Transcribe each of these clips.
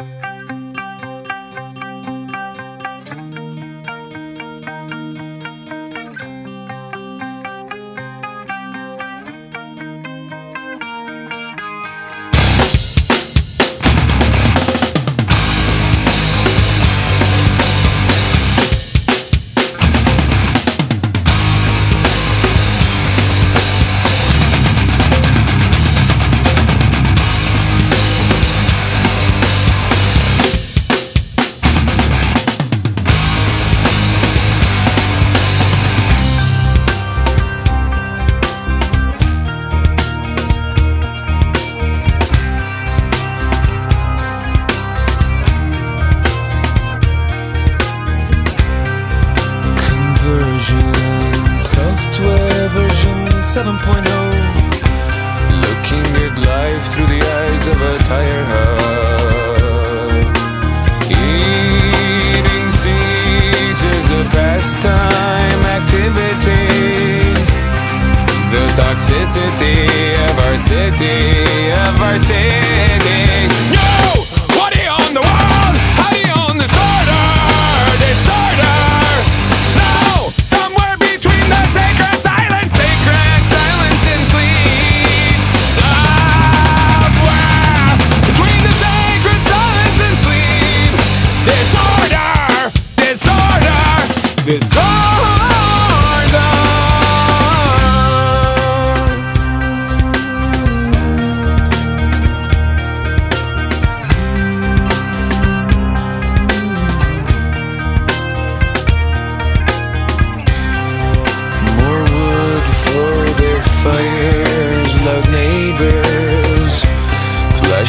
Conversion, 7.0. Looking at life through the eyes of a tire hub. Eating seeds is a pastime activity. The toxicity of our city, of our city.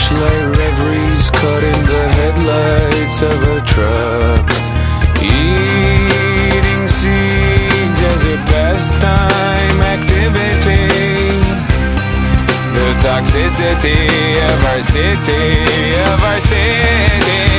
Flashlight reveries caught in the headlights of a truck. Eating seeds as a pastime activity. The toxicity of our city, of our city.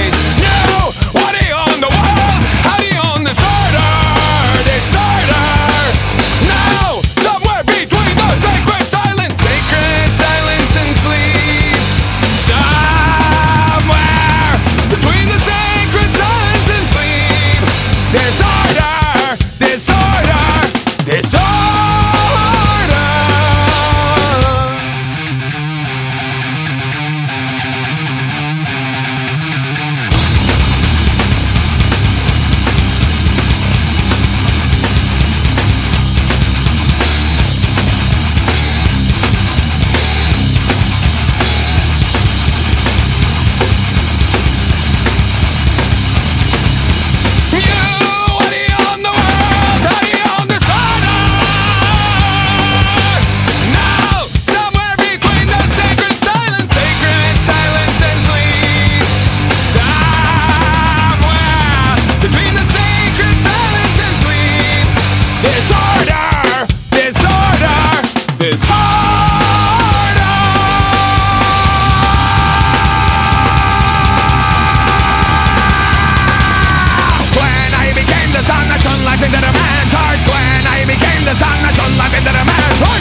I became the man's heart. When I became the sun, I shone life into the man's heart.